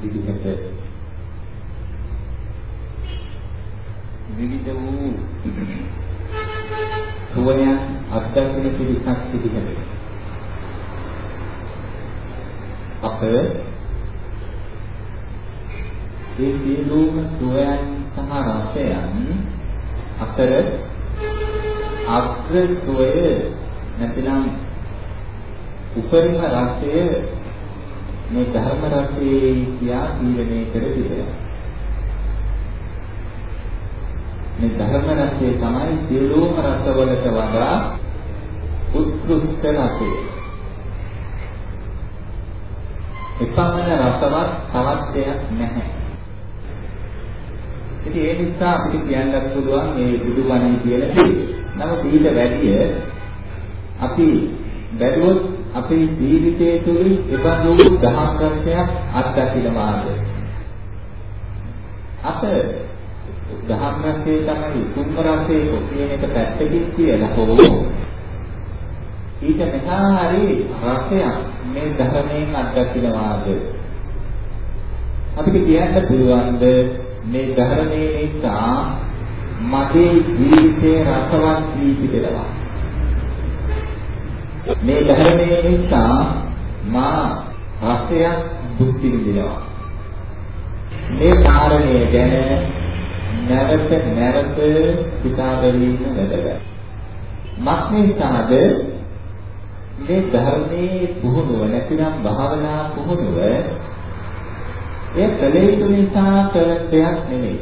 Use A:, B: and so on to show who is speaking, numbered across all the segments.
A: විදිහට විවිධ වූ සුවයන් අත්දැකෙන පිරිසක් විදිහට අප ඒ සියලුම සුවයන් සහ රසයන් අතර අග්‍ර සුවය නැතිනම් උපරිම රසය මේ ධර්ම රසයේ කියා තීරණය කර තිබෙනවා. මේ ධර්ම රසය තමයි සියලුම රසවලට වඩා උත්කෘෂ්ඨ රසය. එපමණ රසවත් තවත් දෙයක් නැහැ. ඉතින් ඒ නිසා අපිට කියන්නත් පුළුවන් මේ බුදුබණ කියන දේ. නමුත් ඊට වැඩිය අපි බැලුවොත් අපේ ජීවිතය තුළ එබඳු දහම් රසයක් අත්දකින්නවාද? අප දහම් රසයේ තමයි තුන් රසයේ කියන එක පැත්තකින් කියලා හෝ ඊට මෙහා හරි රසයක් මේ ධර්මයෙන් අත්දකින්නවාද? අපිට කියන්න පුළුවන්ද මේ ධර්මයේ නිසා මගේ ජීවිතේ රසවත් වී තිබෙනවා. මේ ධර්මයේ නිසා මා රසයක් භුක්ති විඳිනවා. මේ කාරණය ගැන නැවත නැවත සිතා බැලීම වැදගත්. මක්නිසාද මේ ධර්මයේ පුහුණුව නැතිනම් භාවනා පුහුණුව ඒ කලේතු නිසා කරන දෙයක් නෙමෙයි.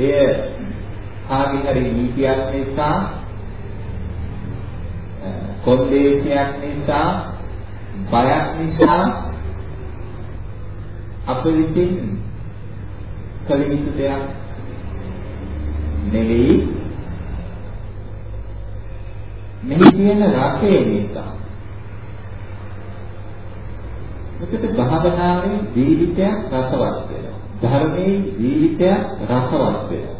A: එය කාගේ හරි නීතියක් නිසා කොන්දේසියක් නිසා බයක් නිසා අප විසින් කළ යුතු දෙයක් නෙවෙයි. මෙහි තියෙන රසය නිසා. මෙතන භාවනාවේ ජීවිතයක් රසවත් වෙනවා. ධර්මයේ ජීවිතයක් රසවත් වෙනවා.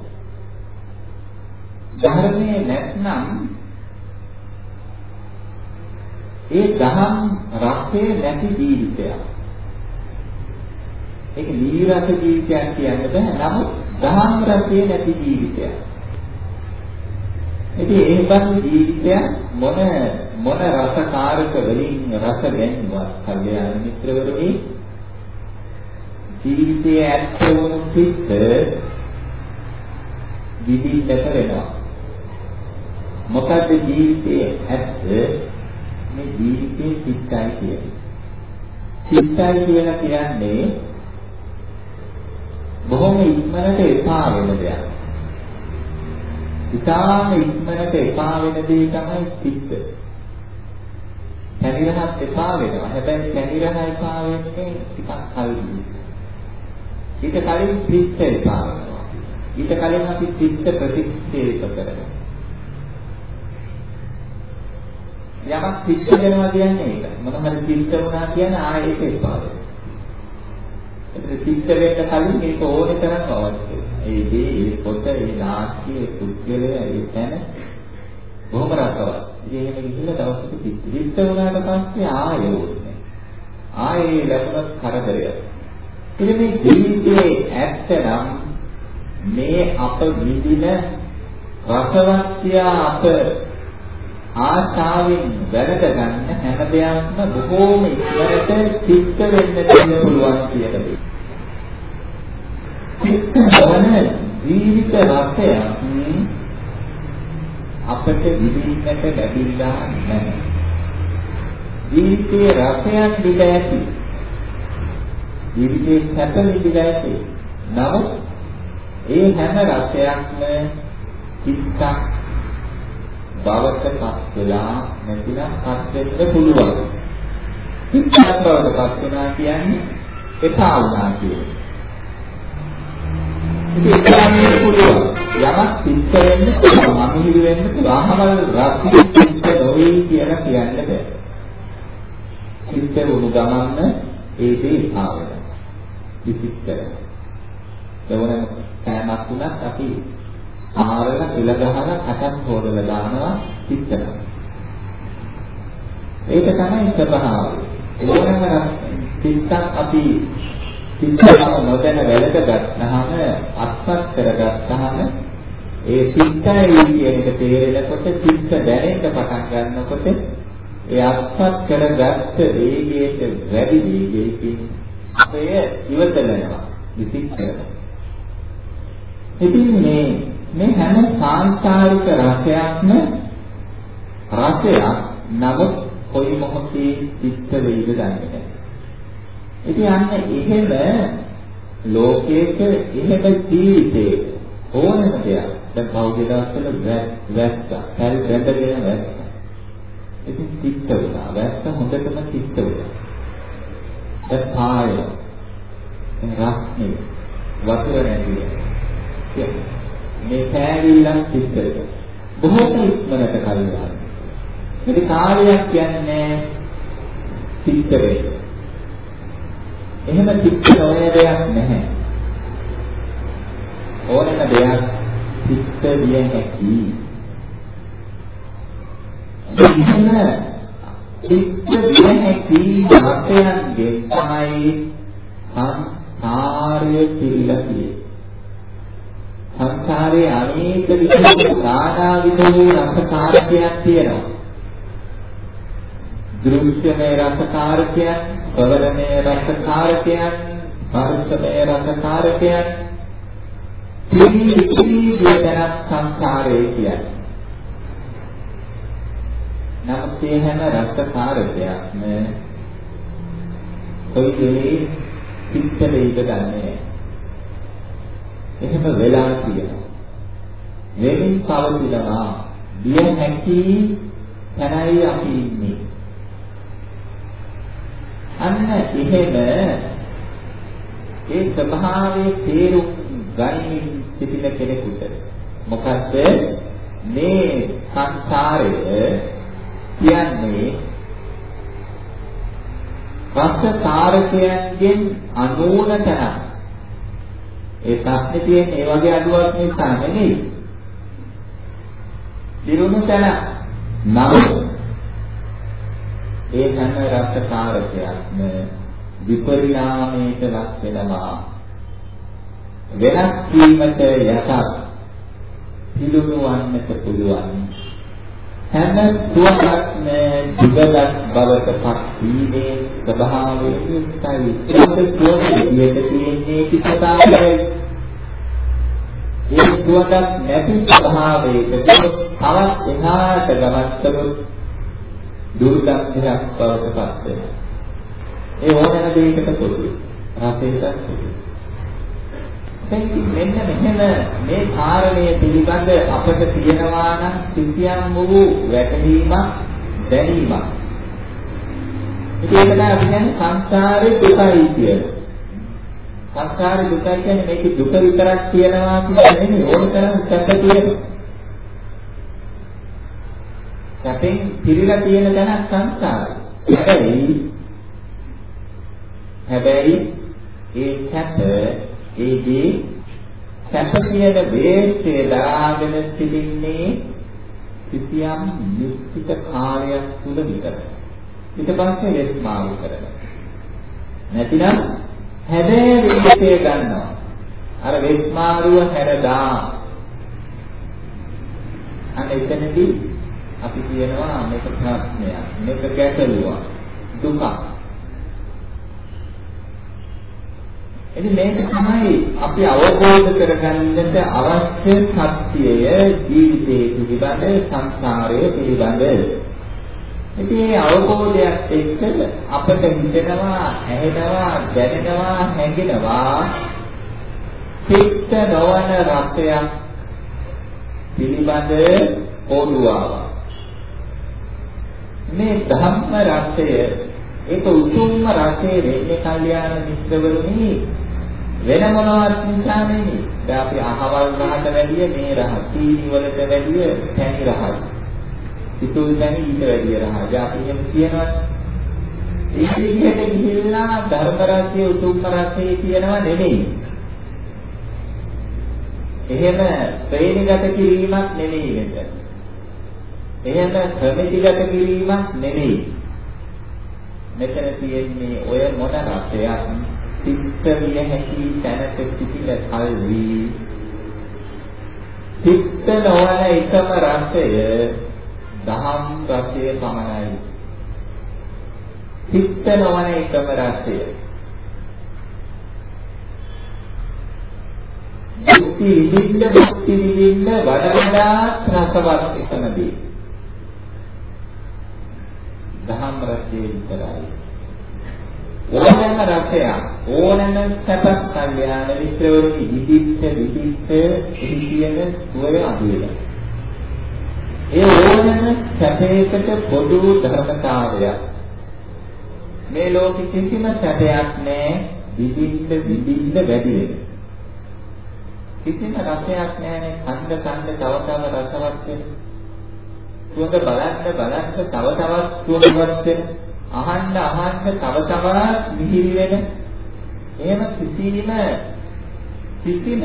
A: ධර්මයේ නැත්නම් ඒ දහම් රසය නැති ජීවිතයක්. ඒක නීරස ජීවිතයක් කියන්න බෑ. නමුත් දහම් රසය නැති ජීවිතයක්. ඉතින් ඒ බඳු ජීවිතයක් මොන මොන රසකාරක වලින් රස ගැන්වුවත් කල්යාණ මිත්‍රවරුනි ජීවිතයේ ඇත්ත වුණු සිත් විදිහට වෙනවා. මොකද ජීවිතයේ ඇත්ත මේ ජීවිතේ සිත්යි කියන්නේ. සිත්යි කියලා කියන්නේ බොහොම ඉක්මනට එපා වෙන දෙයක්. ඉතාම ඉක්මනට එපා වෙන දේ තමයි සිත්. කැනිරහත් එපා වෙනවා. හැබැයි කැනිරහ එපා වෙන්නේ ටිකක් කලින්. ඊට කලින් සිත් එපා වෙනවා. ඊට කලින් අපි සිත් ප්‍රතික්ෂේප කරනවා. යමක් සිද්ධ වෙනවා කියන්නේ ඒක. මොන හරි සිද්ධ වුණා කියන්නේ ආයෙ ඒක එපා වෙනවා. ඒක සිද්ධ වෙන්න කලින් මේක ඕනේ තරම් අවශ්‍යයි. ඒ දේ, ඒ පොත, ඒ නාට්‍ය, ඒ පුද්ගලය, ඒ තැන බොහොම රසවත්. ඉතින් එහෙම ගිහිල්ලා දවසක සිද්ධ. සිද්ධ වුණාට පස්සේ ආයෙ ඕනේ. ආයෙ ලැබුණත් කරදරයක්. ඉතින් මේ ජීවිතයේ ඇත්තනම් මේ අප විඳින රසවත්ය අප ආශාවෙන් වැඩ ගන්න හැම දෙයක්ම බොහෝම ඉක්මනට සිද්ධ වෙන්න දෙන්න පුළුවන් කියලා දෙයක්. සිද්ධ ජීවිත රසය අපට විඳින්නට ලැබිලා නැහැ. ජීවිතයේ රසයන් දිග ඇති. ජීවිතයේ සැප විඳිලා ඇති. නමුත් ඒ හැම රසයක්ම චිත්තක් බවට පත් වෙලා නැතිනම් පත් වෙන්න පුළුවන්. පිටත් බවට පත් වෙනා කියන්නේ එපා වුණා කියන්නේ. ඉතින් ඒකන්නේ පුළුවන්. යමක් පිට වෙන්න පුළුවන්, අමිහිරි වෙන්න පුළුවන්. අහමල් රත්ති පිට නොවේ කියලා කියන්න බෑ. පිට වුණු ගමන්න ඒ දේ එපා වෙනවා. විචිත්‍රයි. ඒවනම් කෑමක් වුණත් අපි ආරල ඉල ගහලා කටක් හොදලා දානවා පිටතට. ඒක තමයි ස්වභාවය. ඕනම පිටක් අපි පිටකම නොදැන වැළඳ ගත්තාම අත්පත් කරගත්තාම ඒ පිටයි කියන එක තේරෙනකොට පිට දැනෙන්න පටන් ගන්නකොට ඒ අත්පත් කරගත්ත වේගයට වැඩි වේගයකින් අපය ඉවතලනවා විසික් කරනවා. ඉතින් මේ මේ හැම සාංශාරික රසයක්ම රසයක් නමුත් කොයි මොහොතේ චිත්ත වේග දන්නේ නැහැ. ඉතින් අන්න එහෙම ලෝකයක එහෙම ජීවිතේ ඕනම දෙයක් දැන් පෞද්ගල දවස්වල වැස්ස, පැල් බැඳගෙන වැස්ස. ඉතින් චිත්ත වුණා. වැස්ස හොඳටම චිත්ත වුණා. දැන් පාය. රස්නේ වතුර නැතිව. මේ පෑවිල්ලක් චිත්ත වෙනවා. බොහෝම ඉක්මනට කල්ලාන. ඉතින් කාලයක් කියන්නේ චිත්ත වේ. එහෙම චිත්ත නොවන දෙයක් නැහැ. ඕනම දෙයක් චිත්ත විය හැකි. එහෙම චිත්ත විය හැකි වාක්‍යයන්ගේ තමයි සංසාරය පිළිලා තියෙන්නේ. සංසාරයේ අනේක විදිහේ නානා විදිහේ රසකාරකයක් තියෙනවා. දෘශ්‍යමය රසකාරකයන්, පවරමය රසකාරකයන්, පරිසමය රසකාරකයන්, පිළිවිලි විතරක් සංසාරයේ කියන්නේ. නමුත් මේ හැම රසකාරකයක්ම කොයි වෙලේ පිට දෙයිද ගන්නෑ. එහෙම වෙලා තියෙනවා. වෙමින් පවතිනවා. දිය හැකි තැනයි අපි ඉන්නේ. අන්න එහෙම ඒ ස්වභාවයේ තේරුම් ගනිමින් සිටින කෙනෙකුට මොකද්ද මේ සංසාරය කියන්නේ රස කාරකයන්ගෙන් අනෝන තැනක්. ඒ ප්‍රශ්නේ තියෙන්නේ ඒ වගේ අඩුවක් නිසා නෙමෙයි. දිරුණු තැන. නමුත් ඒ හැම රසකාරකයක්ම විපරිණාමයට ලක් වෙනවා. වෙනස් වීමට යටත් පිළිගු වන්නට පුළුවන්. හැම සුවපත්ම දිගලක් බවට පත් වීමේ ස්වභාවය යුක්තයි. ඒක සුවපියට තියෙන්නේ කිසතාවයි. ඒ සුවපත් නැති ස්වභාවයකට තවත් එහාට ගමන් කළොත් දුර්ගන්ධයක් බවට පත් වෙනවා. ඒ ඕනෑම දෙයකට පොදුයි. රසයටත් පොදුයි. දැන් මෙන්න මෙහෙම මේ කාරණය පිළිබඳ අපට තියෙනවා නම් සිතියම් වූ වැටහීමක් දැනීමක්. ඒක තමයි අපි කියන්නේ සංසාරේ දුකයි කියලා. සංසාරේ දුකයි කියන්නේ මේක දුක විතරක් කියනවා කියලා නෙමෙයි ඕන තරම් සැප තියෙනවා. සැපෙන් පිරීලා තියෙන තැනක් සංසාරය. හැබැයි හැබැයි ඒ සැප ඒදී සැප කියන වේස්තේ දරාගෙන සිටින්නේ කිසියම් නිශ්චිත කාලයක් තුල විතරයි. ඊට පස්සේ වෙස්මාරු කරනවා. නැතිනම් හැබැයි විශ්ේ ගන්නවා. අර වෙස්මාරුව හැරදා. අන්න එතනදී අපි කියනවා මේක ප්‍රශ්නයක් මේක ගැටලුවක් දුකක් එනි මේක තමයි අපි අවබෝධ කරගන්නට අවශ්‍ය සත්‍යය ජීවිතයේ පිළිබඳ සංසාරයේ පිළිබඳ. ඉතින් මේ අවබෝධයත් එක්ක අපට හිතෙනවා ඇහෙනවා දැනෙනවා හැඟෙනවා. චිත්ත නොවන රසයක් පිළිබඳ ඕඩුවාවක් මේ ධම්ම රසය ඒක උතුම්ම රසය වෙන්නේ කල්යාණ මිත්‍රවරුනි. වෙන මොනවත් නිසා නෙමෙයි. දැන් අපි අහවල් රහට වැඩිය මේ රහ, සීනි වලට වැඩිය තැනි රහ. සිතුල් තැනි ඊට වැඩිය රහ. දැන් අපි එහෙම කියනවා. ඒ විදිහට ගිහිල්ලා ධර්ම රසය උතුම්ම රසය කියනවා නෙමෙයි. එහෙම ප්‍රේණිගත කිරීමක් නෙමෙයි මෙතන. එහෙම ප්‍රමිතිගත කිරීමක් නෙමෙයි. මෙතන තියෙන්නේ ඔය මොන රසයක් සිත් විය හැකි තැනක සිටින කල්වි සිත් නොවන එකම රසය දහම් රසය පමණයි. සිත් නොවන එකම රසය භක්ති විඳින්න භක්ති විඳින්න වඩා වඩා රසවත් එකමදී. දහම් රසයේ විතරයි. ඕනෑම රසයක් ඕනෑම සැපක් කල්යාණ මිත්‍රවරුනි විදිත්ත විදිත්ත එහි කියන සුවය අඳුරලා. ඒ ඕනෑම සැපයකට පොදු ධර්මතාවයක්. මේ ලෝකෙ කිසිම සැපයක් නැහැ විදිත්ත විදිත්ත වැඩි වෙන. කිසිම රසයක් නැහැනේ කන්ද කන්ද තව තව රසවත් වෙන. සුවඳ බලන්න බලන්න තව තවත් සුවඳවත් වෙන. අහන්න අහන්න තව තවත් මිහිරි වෙන. එහෙම කිසිම කිසිම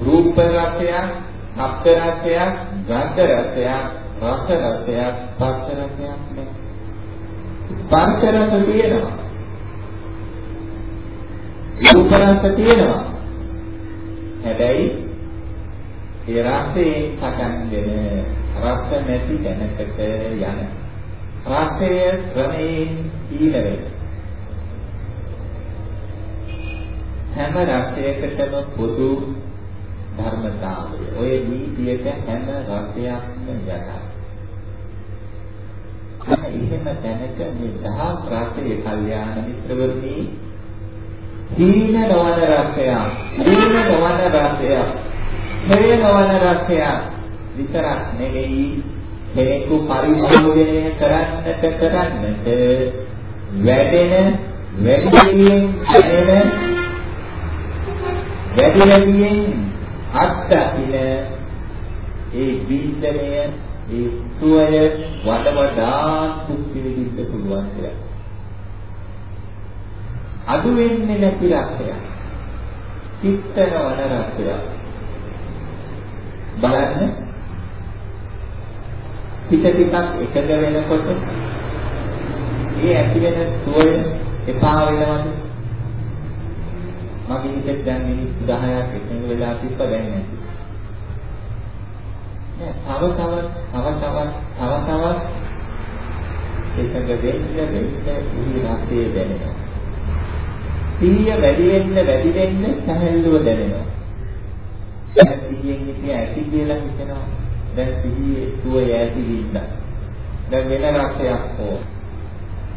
A: රූප රසයක්, ශබ්ද රසයක්, ගන්ධ රසයක්, රස රසයක්, ස්පර්ශ රසයක් නැහැ. ස්පර්ශ රස තියෙනවා. රූප රස තියෙනවා. හැබැයි ඒ රසයෙන් පටන්ගෙන රස නැති තැනකට යන රසය ක්‍රමයෙන් ඊළ වෙන හැම රසයකටම පොදු ධර්මතාවය. ඔය නීතියට හැම රසයක්ම යටයි එහෙම තැනක මේ දහස් රසයේ කල්යාණ මිත්‍රවරුනි දීන නොවන රසයක්, දීන නොවන රසයක්, හේ නොවන රසයක් විතරක් නෙවෙයි කෙනෙකු පරිභෝජනය කරන්නට කරන්නට වැඩෙන වැඩියෙන් වැඩෙන වැඩි වැඩියෙන් අත්දකින ඒ බින්දනය ඒ සුවය වඩ වඩා කුක්ති විදිහට පුළුවන් කියලා. අඩු වෙන්නේ නැති රසයක්. චිත්තන වන රසයක්. බලන්න හිත ටිකක් එකද වෙනකොට ඒ ඇති වෙන සුවය එපා වෙනවද? මගේ හිතේ දැන් මිනිස්සු 10ක් එකඟ වෙලා තිබ්බ දැන් නැති. නෑ තව තවත් තව තවත් තව තවත් එකඟ වෙන්න වෙන්න උහි රසය දැනෙනවා. සිහිය වැඩි වෙන්න වැඩි වෙන්න සැහැල්ලුව දැනෙනවා. දැන් සිහියෙන් හිටිය ඇති කියලා හිතෙනවා. දැන් සිහියේ සුවය ඇති විඳ. දැන් වෙන රසයක් ඕන.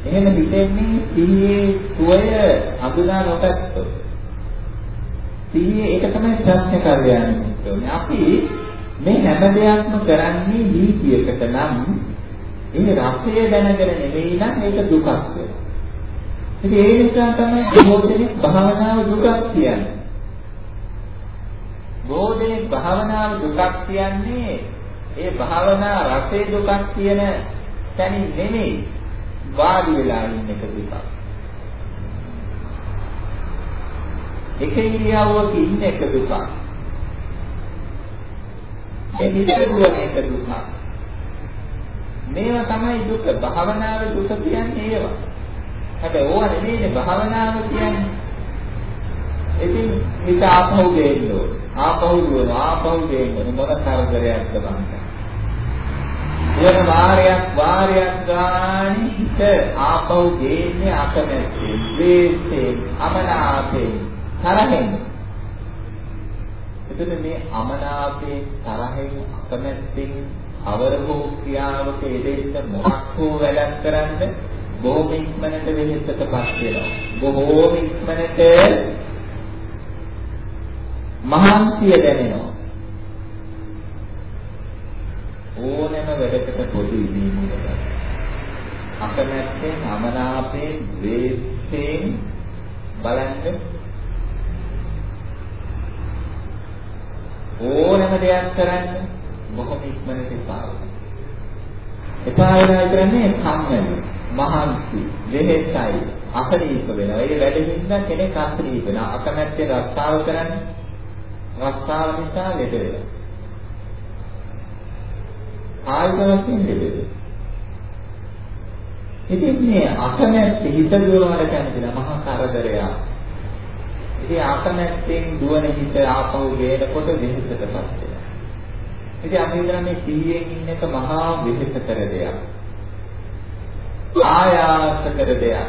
A: එහෙම හිතෙන්නේ සිහියේ සුවය අඳුනා නොගත්තොත්. සිහියේ ඒක තමයි ප්‍රශ්න කරන්නේ. අපි මේ හැම දෙයක්ම කරන්නේ නීතියකට නම් ඒ රසය දැනගෙන නෙවෙයි නම් ඒක දුකක් වෙනවා. ඉතින් ඒ නිසා තමයි බෝධිනේ භාවනාව දුකක් කියන්නේ. බෝධිනේ භාවනාව දුකක් කියන්නේ ඒ භාවනා රසේ දුකක් කියන තැනින් නෙමෙයි වාඩි වෙලා ඉන්න එක දුකක්. එක ඉරියව්වක ඉන්න එක දුකක්. ඒ නිතරම එක දුකක්. මේවා තමයි දුක. භාවනාවේ දුක කියන්නේ ඒවා. හැබැයි ඕවා නෙමෙයිනේ භාවනාව කියන්නේ. ඉතින් හිත ආපහු ගේන්න ඕන. ආපහු දුවන ආපහු ගේන්න මොන කරදරයක්ද බං. වෙන වාරයක් වාරයක් ගානේ හිත ආපහු ගේන්නේ අකමැත්තෙන්, ද්වේෂයෙන්, අමනාපයෙන්, තරහෙන්. එතන මේ අමනාපයෙන්, තරහෙන්, අකමැත්තෙන් අවරහෝ ක්‍රියාවක යෙදෙන්න මොකක් හෝ වැඩක් කරන්නේ බොහොම ඉක්මනට වෙහෙසටපත් වෙනවා. බොහොම ඉක්මනට මහන්සිය දැනෙනවා. ඕනෑම වැඩකට පොදු ඉදීමකට අකමැත්තෙන් අමනාපයෙන් ද්වේෂයෙන් බලන්න ඕනෑම දෙයක් කරන්න බොහොම ඉක්මනට එපා වෙනවා. එපා වෙනවා කියන්නේ කම්මැලි. මහන්සි, වෙහෙසයි, අසනීප වෙනවා. ඒ වැඩිමින්ද කෙනෙක් අසනීප වෙනවා. අකමැත්තෙන් රස්සාව කරන්නේ රස්සාව නිසා ලෙඩ වෙනවා. කායික වශයෙන් ලෙඩ වෙනවා. ඉතින් මේ අකමැත්ත හිත දුවනවට කැමතිද මහා කරදරයක්. ඉතින් අකමැත්තෙන් දුවන හිත ආපහු ගේනකොට වෙහෙසටපත් වෙනවා. ඉතින් අපි හිතන්නේ මේ සිහියෙන් ඉන්න එක මහා වෙහෙසකර දෙයක්. ආයාස කර දෙයක්.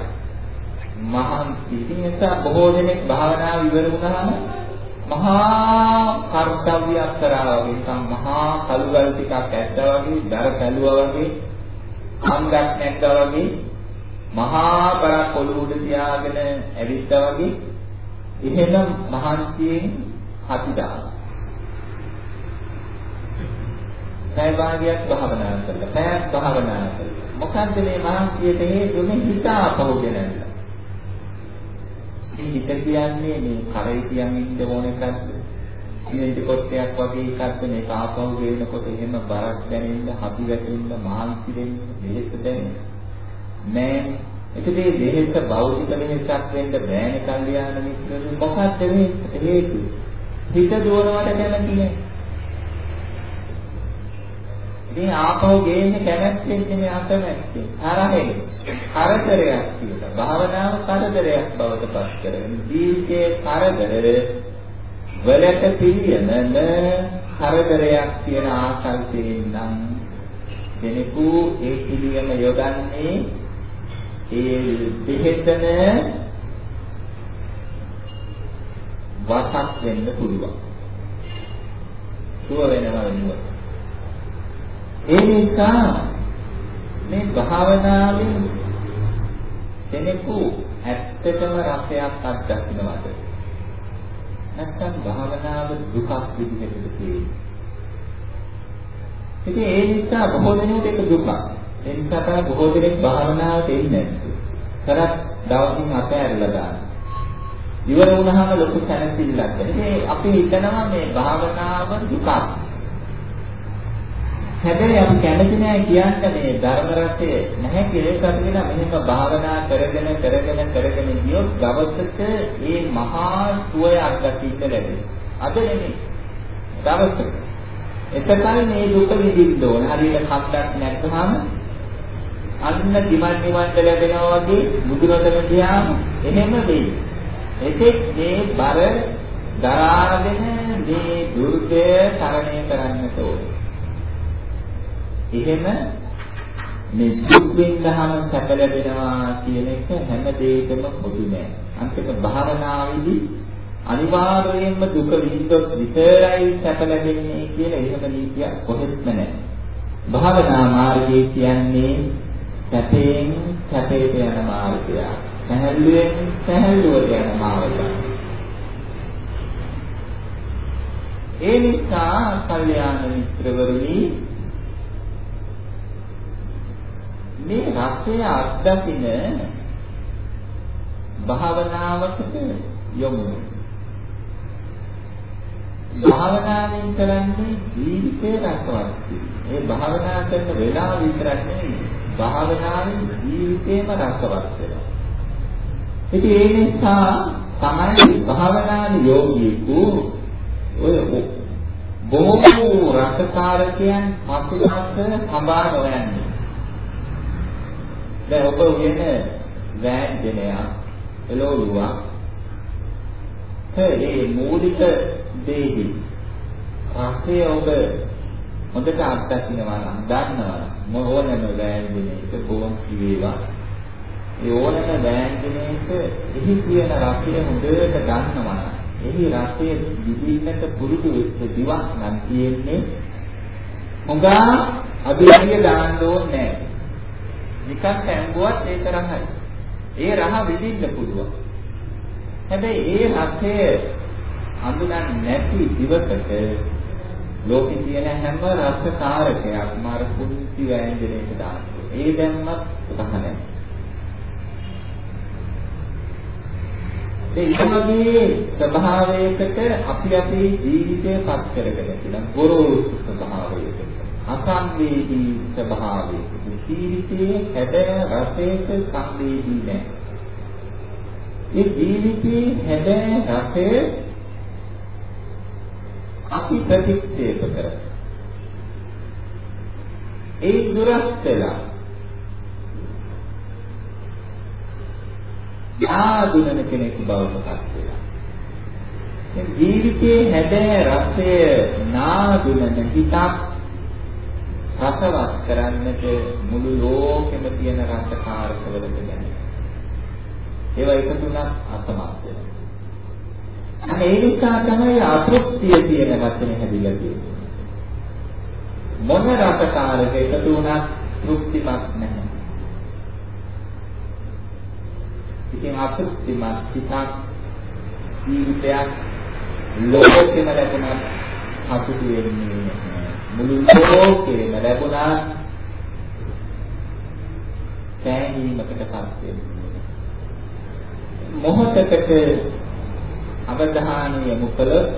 A: මහා ඉතින් නිසා බොහෝ දෙනෙක් භාවනාව ඉවර වුණාම මහා කර්තව්‍යයක් කරා වගේ නිකන් මහා කළුගල් ටිකක් ඇද්දා වගේ දර පැලුවා වගේ අංගක් නැක්කා වගේ මහා බරක් ඔළුව උඩ තියාගෙන ඇවිත්තා වගේ එහෙම මහන්සියෙන් හතිදා පැය භාගයක් භාවනා කළා පැයක් භාවනා කළා මොකද්ද මේ මහන්සියට හේතුව? හිත ආපහුගෙන යනවා මේ හිත කියන්නේ මේ කරේ තියන් ඉන්න ඕන එකක්ද? ඉන්නේ කොටයක් වගේ එකක්ද මේ ආපහු ගේනකොට එහෙම බරක් දැනෙන්න, හපි වැටෙන්න, මහන්සි වෙන්න, දෙහෙස දැනෙන්න. නෑ. ඒකේ දෙහෙස භෞතික වෙනසක් වෙන්න බෑනේ කල්යාණ මිත්‍රයෝ. මොකක්ද මේ හේතුව? හිත දුවනවට කැමති නෑ. ඉතින් ආපහු ගේන්නේ කැමැත්තෙන් නෙමෙයි අකමැත්තෙන්. තරහෙන්. කරදරයක් කියලා. භාවනාව කරදරයක් බවට පත් කරගෙන ජීවිතයේ කරදර වලට පිළියමන කරදරයක් කියන ආකල්පයෙන් නම් කෙනෙකු ඒ පිළියම යොදන්නේ ඒ දෙහෙතන වසක් වෙන්න පුළුවන්. සුව වෙනවා නෙවෙයි. ඒ නිසා මේ භාවනාවෙන් කෙනෙකු ඇත්තටම රසයක් අත්දකින්නවද? නැත්නම් භාවනාව දුකක් විදිහටද තියෙන්නේ? ඉතින් ඒ නිසා බොහෝ දෙනෙකුට ඒක දුකක්. ඒ නිසා තමයි බොහෝ දෙනෙක් භාවනාවට එන්නේ කරත් දවසින් අතහැරලා දාන ඉවර වුණාම ලොකු සැනසෙල්ලක්. ඉතින් අපි හිතනවා මේ භාවනාව දුකක්. හැබැයි අපි කැමති නෑ කියන්න මේ ධර්ම රසය නැහැ කියලා ඒකට කියලා මෙහෙම භාවනා කරගෙන කරගෙන කරගෙන ගියොත් දවසක මේ මහා සුවය අත්දකින්න ලැබෙනවා. අද නෙමෙයි. දවසක. එතකල් මේ දුක විඳින්න ඕන. හරියට කක්ඩක් නැත්නම් අන්න දිමන් නිවන්ට ලැබෙනවා වගේ බුදුරජාණන් ගියාම එහෙම වෙයි. එතෙක් මේ බර දරාගෙන මේ දුර්ගය තරණය කරන්නට ඕනේ. එහෙම මේ දුක් විඳහම සැප ලැබෙනවා කියන එක හැම දෙයකම පොදු නෑ. අන්තිම භාවනාවේදී අනිවාර්යයෙන්ම දුක විඳොත් විතරයි සැප ලැබෙන්නේ කියලා එහෙම නීතියක් කොහෙත්ම නෑ. භාවනා මාර්ගය කියන්නේ සැපයෙන් සැපයට යන මාර්ගය. සැහැල්ලුවෙන් සැහැල්ලුවට යන මාර්ගය. ඒ නිසා කල්යාණ මිත්‍රවරුනි මේ රසය අත්දකින භාවනාවකට යොමු භාවනාවෙන් කරන්නේ ජීවිතේ රසවත් ඒ භාවනා කරන වෙලාව විතරක් නෙවෙයි භාවනාවෙන් ජීවිතේම රසවත් වෙනවා. ඉතින් ඒ නිසා තමයි භාවනාවේ යෝගීකු ඔය බොහෝ රසකාරකයන් පසුපස සම්බාර නොයන්නේ. දැන් ඔබ උයන වෑංජනයක් එළවලුවක්. ඒ මූලික දෙහි. රසය ඔබ හොඳට අත්දකින්නවා නම් දන්නවා මොනම වෑංජනයක බොම් කිවේවා. ඒ ඕනම වෑංජනයක එහි කියන රසය හොඳට දන්නවා එහි රසය විඳින්නට පුරුදු වෙච්ච දිවක් නම් තියෙන්නේ හොඟා අභියෝගය දාන්න ඕනේ. නැහැ නිකන් තැඹුවත් ඒක රහයි. ඒ රහ විඳින්න පුළුවන්. හැබැයි ඒ රසය අඳුනන්නේ නැති දිවකට ලෝකේ තියෙන හැම රස කාරකයක්ම අර කුංචි වෑංජනයක දානවා. ඒ දැම්මත් රහ නැහැ. ඒ වගේ ස්වභාවයකට අපි අපේ ජීවිතය පත් කරගෙන තියෙන ගොරෝසු ස්වභාවයකට අසංවේදී ස්වභාවයකට ජීවිතයේ හැබෑ රසයට සංවේදී නැහැ. ඒ ජීවිතයේ හැබෑ රසය අපි ප්‍රතික්ෂේප කරන ඒ දුරස් වෙලා යාදුනන කෙනෙක් බවට පත් වෙලා ජීවිතයේ හැබෑ රසය නාදුනන හිතක් රසවත් කරන්නට මුළු ලෝකෙම තියෙන රසකාරකවලට ගැන ඒවා එකතු වුණත් අසමත් වෙනවා අනේ ඒ නිසා තමයි අතෘප්තිය කියන වචනේ හැදිලා තියෙන්නේ. මොන රසකාරක එකතු වුණත් තෘප්තිමත් නැහැ. ඉතින් අතෘප්තිමත් හිතක් ජීවිතයක් ලෝකෙම ලැබුණත් හසුතු වෙන්නේ නැහැ. මුළු ලෝකෙම ලැබුණා සෑහීමකටපත් වෙන්නේ. මොහොතකට අවධානය යොමු කළොත්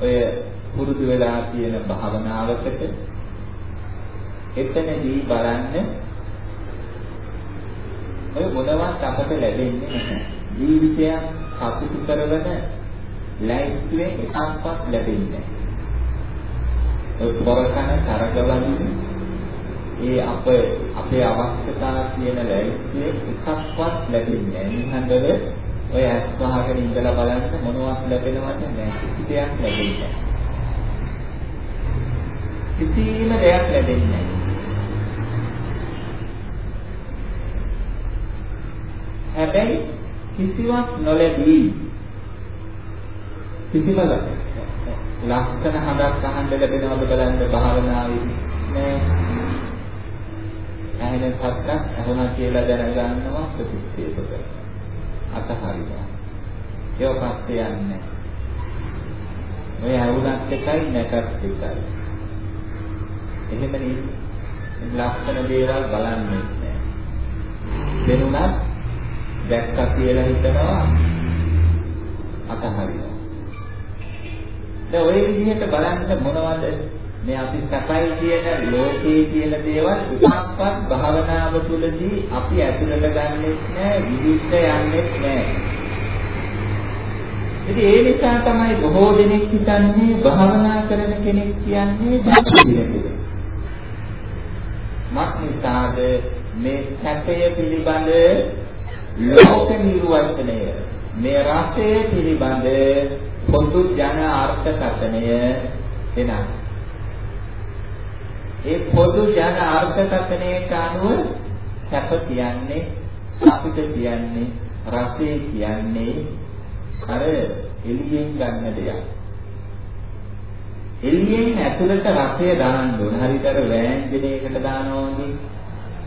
A: ඔය පුරුදු වෙලා තියෙන භාවනාවකට එතනදී බලන්න ඔය මොනවත් අපට ලැබෙන්නේ නැහැ. ජීවිතයක් සතුටු කරවන ලයිස්ට්ුවේ එකක්වත් ලැබෙන්නේ නැහැ. ඔය පොරකන තරගවලින් ඒ අප අපේ අවශ්‍යතා කියන ලයිස්ට්ුවේ එකක්වත් ලැබෙන්නේ නැහැ. නිහඬව ඔය ඇස් වහගෙන ඉඳලා බලන්න මොනවත් ලැබෙනවද නැහැ. කිසි දෙයක් ලැබෙන්නේ නැහැ. කිසිම දෙයක් ලැබෙන්නේ නැහැ. හැබැයි කිසිවක් නොලැබී කිසිම ලක්ෂණ හදක් අහන්න ලැබෙනවද බලන්න භාවනාවේදී නෑ. ඇහෙන සත්‍යක් අහුණා කියලා දැනගන්නවා ප්‍රතික්ෂේප කරනවා. අතහරිනවා. ඒක පස්සේ යන්නේ. ඔය ඇවුනත් එකයි නැකත් එකයි. එහෙමනේ ලක්ෂණ දේවල් බලන්නේ නැහැ. වෙනුණත් දැක්කා කියලා හිතනවා අතහරිනවා. දැන් ওই විදිහට බලන්න මොනවද මේ අපි සැපයි කියන ලෝකයේ කියන දේවල් එකක්වත් භාවනාව තුළදී අපි ඇතුළට ගන්නෙත් නෑ විවිධ යන්නෙත් නෑ. ඉතින් ඒ නිසා තමයි බොහෝ දෙනෙක් හිතන්නේ භාවනා කරන කෙනෙක් කියන්නේ දැක්කේ මක්නිසාද මේ සැපය පිළිබඳ ලෝක නිර්වචනය මේ රසය පිළිබඳ පොදු ජන අර්ථකථනය වෙනස්. ඒ පොදු ජන අර්ථකථනයට අනුව සැප කියන්නේ අපිට කියන්නේ රසය කියන්නේ අර එළියෙන් ගන්න දෙයක්. එළියෙන් ඇතුළට රසය දාන්න ඕන. හරියට අර වෑංජනයකට දානවා වගේ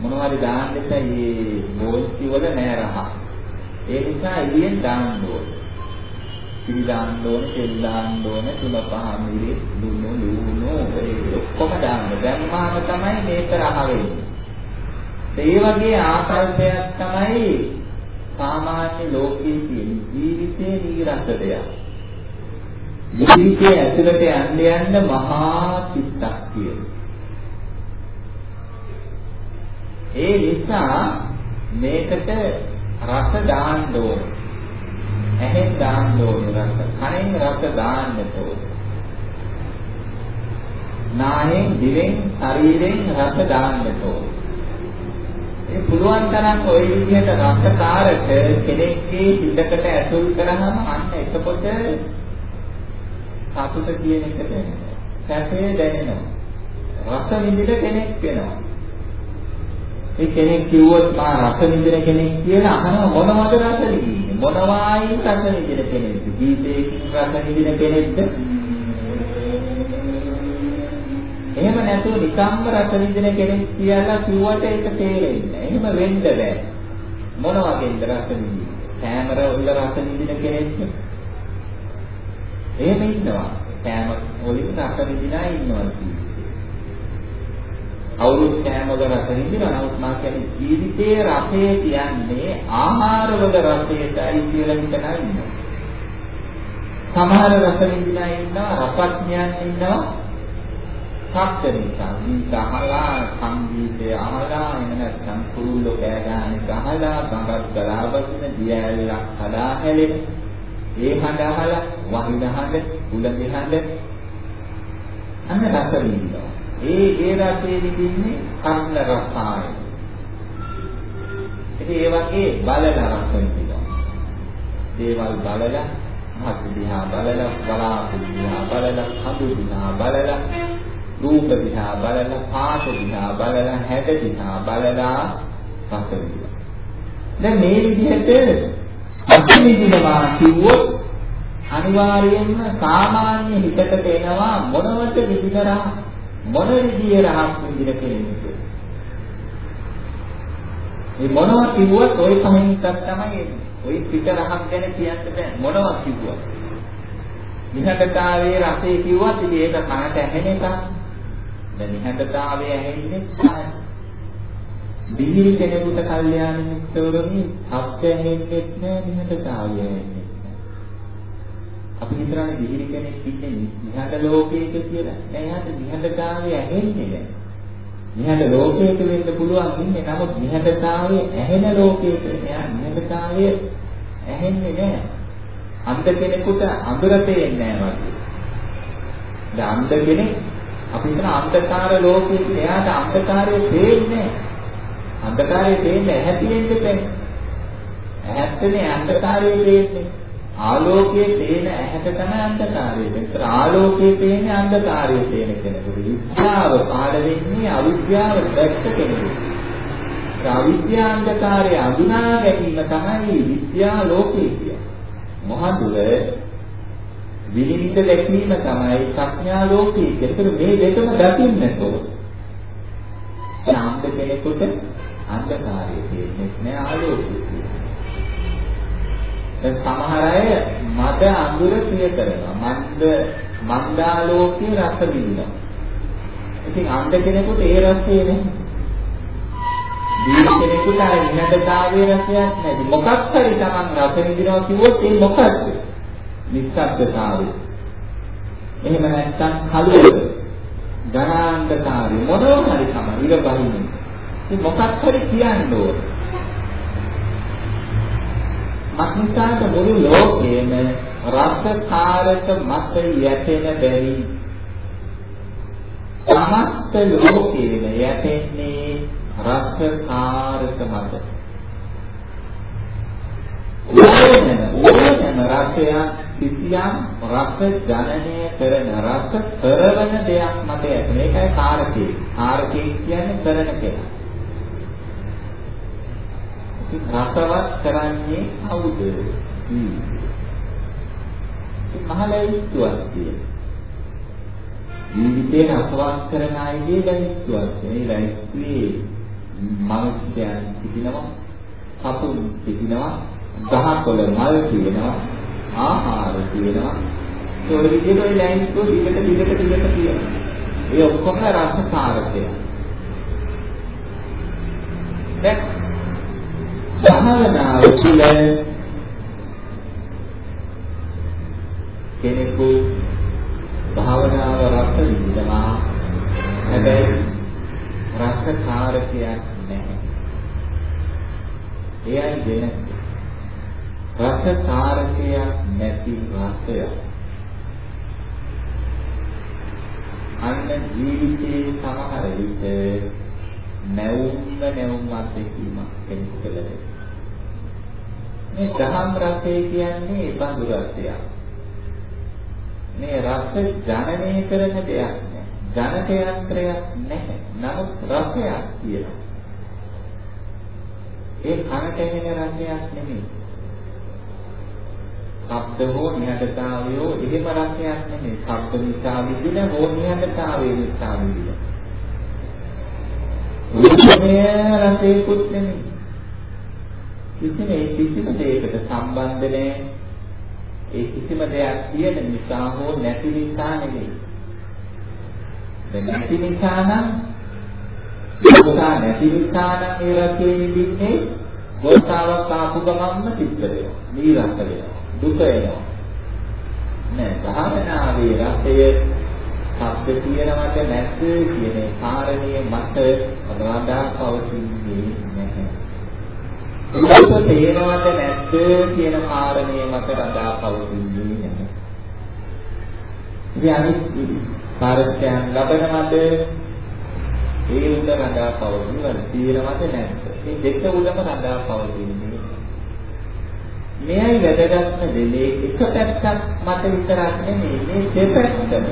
A: මොනවද දාන්න එපා මේ බෝල්ටි වල නෑ රහ. ඒ නිසා එළියෙන් දාන්න ඕන. පිළි දාන්න ඕන, තෙල් දාන්න ඕන, තුන පහ මිලි දුන්නු ලුණු ඔක්කොම දාන්න. දැම්මාම තමයි මේක රහ වෙන්නේ. ඒ වගේ ආකල්පයක් තමයි සාමාන්‍ය ලෝකයේ තියෙන ජීවිතයේ නීරස දෙයක්. ජීවිතයේ ඇතුළට යන්න යන්න මහා චිත්තක් තියෙනවා. ඒ නිසා මේකට රස දාන්න ඕනේ. ඇහෙන් දාන්න ඕනේ රස. කනෙන් රස දාන්න ඕනේ. නායෙන් දිවෙන් ශරීරයෙන් රස දාන්න ඕනේ. ඒ පුළුවන් තරම් ওই විදිහට රසකාරක කෙනෙක්ගේ හිතකට ඇතුල් කරාම අන්න එතකොට සතුට කියන එකට සැපේ දැනෙනවා. රස විඳින කෙනෙක් වෙනවා. ඒ කෙනෙක් කිව්වොත් මා රස විඳින කෙනෙක් කියලා අහනවා මොනවද රස විඳින්නේ? මොනවායි රස විඳින කෙනෙක්ද? ගීතයකින් රස විඳින කෙනෙක්ද? එහෙම නැතුව නිකම්ම රස විඳින කෙනෙක් කියලා කිව්වට ඒක තේරෙන්නේ නැහැ. එහෙම වෙන්න බෑ. මොන වගේද රස විඳින්නේ? කැමර වල රස විඳින කෙනෙක්ද? එහෙම ඉන්නවා. කෑම වලින් රස විඳිනා ඉන්නවා අවුරුදු කෑම වල රස විඳිනවා. නමුත් මා කියන්නේ ජීවිතයේ රසය කියන්නේ ආහාර වල රසයටයි කියලා හිතනා ඉන්නවා. සමහර රස විඳිනා ඉන්නවා, රසඥයන් ඉන්නවා. සත්‍ය නිසා ගීත අහලා සංගීතය අහලා එන නැත්නම් කුරුල්ලෝ කෑ ගන්න අහලා බඟක් ගලාවදින දියැලක් හදා හැලෙන ඒ හඬ අහලා වහින හඬ උලඟ හඳ අන්න රස විඳිනවා. ඒ ඒ රසයේ විඳින්නේ කන්න රසායන. ඉතින් ඒ වගේ බලන රස විඳිනවා. දේවල් බලලා හත් දිහා බලලා බලාපොරොත්තු දිහා බලලා කඳු දිහා බලලා රූප දිහා බලලා පාට දිහා බලලා හැඩ දිහා බලලා රස විඳිනවා. දැන් මේ විදිහට රස විඳිනවා කිව්වොත් අනිවාර්යයෙන්ම සාමාන්‍ය හිතකට එනවා මොනවට විදිහ රහ මොන විදිහේ රහක් විදිහ කෙනෙක්ද මේ මොනවා කිව්වත් ওই පහෙන් එකක් තමයි ওই පිට රහක් ගැන කියන්න බෑ මොනවා කිව්වත් නිහඬතාවයේ රසය කිව්වත් ඉතින් ඒක කනට ඇහෙන එකක් දැන් නිහඬතාවයේ ඇහෙන්නේ කායි දිවි කෙනෙකුට කල්යාණ මිත්‍රවරුනි හත් ඇහෙන්නේ නැහැ නිහඬතාවය ඇහෙන්නේ අපි හිතන්නේ දිහිරි කෙනෙක් ඉන්නේ නිහඬ ලෝකයක කියලා. නෑ එයාට නිහඬතාවය ඇහෙන්නේ නෑ. නිහඬ ලෝකයක වෙන්න පුළුවන් ඉන්නේ. නමුත් නිහඬතාවය ඇහෙන ලෝකයක එයා නිහඬතාවය ඇහෙන්නේ නෑ. අන්ධ කෙනෙකුට අඳුර පේන්නේ නෑ වගේ. දැන් අන්ධ කෙනෙක් අපි හිතන අන්ධකාර ලෝකයක එයාට අන්ධකාරය පේන්නේ නෑ. අන්ධකාරය පේන්නේ ඇහැ තියෙන්න බෑ. ඇහැත්තනේ අන්ධකාරය පේන්නේ. ආලෝකයේ පේන ඇහැට තමයි අන්ධකාරය. ඒතර ආලෝකයේ පේන අන්ධකාරය පේන කෙනෙකුට විද්‍යාව පහළ වෙන්නේ අවිද්‍යාව දැක්ක කෙනෙකුට. අවිද්‍යා අන්ධකාරය අඳුනා ගැනීම තමයි විද්‍යා ලෝකේ කියන්නේ. මොහඳුර විනිවිද දැකීම තමයි ප්‍රඥා ලෝකේ. ඒතර මේ දෙකම දකින්නට ඕන. ශාන්ත කෙනෙකුට අන්ධකාරය පේන්නේ නැහැ ආලෝකය. සමහර අය මද අඳුර ප්‍රිය කරනවා. මන්ද මන්දාලෝකයේ රස විඳිනවා. ඉතින් අන්ධ කෙනෙකුට ඒ රසය නැහැ. දීර්ඝ කෙනෙකුට අර නිහඬතාවයේ රසයක් නැහැ. මොකක් හරි Taman රස විඳිනවා කිව්වොත් ඒ මොකක්ද? නිස්සද්දතාවය. එහෙම නැත්නම් කලුවක ධනාන්තකාරී මොනවා හරි තමයි ඉර බහින්නේ. ඉතින් මොකක් හරි කියන්න ඕනේ. මක්නිසාද මුළු ලෝකයේම රසකාරක මත යැපෙන බැරි සමස්ත ලෝකයේම යැපෙන්නේ රසකාරක මත. ඕනෑම ඕනෑම රසයක් කිසියම් රස ජනනය කරන රස කරවන දෙයක් මත යැපෙන. ඒකයි කාරකේ. කාරකේ කියන්නේ කරන කෙනා. රසවත් කරන්නේ කවුද? මේ මහලයිස්තුවක් තියෙනවා. ජීවිතේ රසවත් කරන අයගේ ලයිස්තුවක්. මේ ලයිස්තුවේ මනුස්සයන් සිටිනවා, සතුන් සිටිනවා, ගහකොළ මල් තියෙනවා, ආහාර තියෙනවා. ඒ විදිහට ওই ලයිස්තුව දිගට දිගට දිගට තියෙනවා. ඒ ඔක්කොම රසකාරකය. දැන් භාවනාව තුළ කෙනෙකු භාවනාව රස විඳිනවා හැබැයි රස කාරකයක් නැහැ. එයයි දෙන රස කාරකයක් නැති රසය. අන්න ජීවිතයේ සමහර විට නැවුම්ම නැවුම් අත්දැකීමක් කෙනෙකුට ලැබෙනවා මේ දහම් රසය කියන්නේ බඳු රසයක්. මේ රස ජනනය කරන දෙයක් නෑ. ජනක යන්ත්‍රයක් නැහැ. නමුත් රසයක් තියෙනවා. ඒ කනට එන රසයක් නෙමෙයි. ශබ්ද හෝ නිහඬතාවයෝ එහෙම රසයක් නෙමෙයි. ශබ්ද නිසා විදින හෝ නිහඬතාවය නිසා විදින. රූපමය රසයකුත් නෙමෙයි. කිසිම ඒ කිසිම දෙයකට සම්බන්ධ නැහැ. ඒ කිසිම දෙයක් තියෙන නිසා හෝ නැති නිසා නෙවෙයි. දැන් නැති නිසා නම් ගෝසා නැති නිසා නම් ඒ රසයේ නිදින්නේ ගෝසාවක් ආපු ගමන්ම සිද්ධ වෙනවා. නීරස වෙනවා. දුක එනවා. නෑ භාවනාවේ රසය සත්‍ය කියනවට නැද්ද කියන කාරණිය මත රඳා පවතින්නේ නැහැ. දුක තේනවද නැද්ද කියන කාරණය මත රඳා පවතින්නේ නැහැ. ඉතින් අනිත් කාර්යයන් ලබනවද? ඒ උඩ රඳා පවතිනවද? තියෙනවද නැද්ද? මේ දෙක උඩම රඳා පවතින්නේ මෙයයි වැදගත්ම දෙලේ එක පැත්තක් මත විතරක් නෙමෙයි මේ දෙපැත්තම.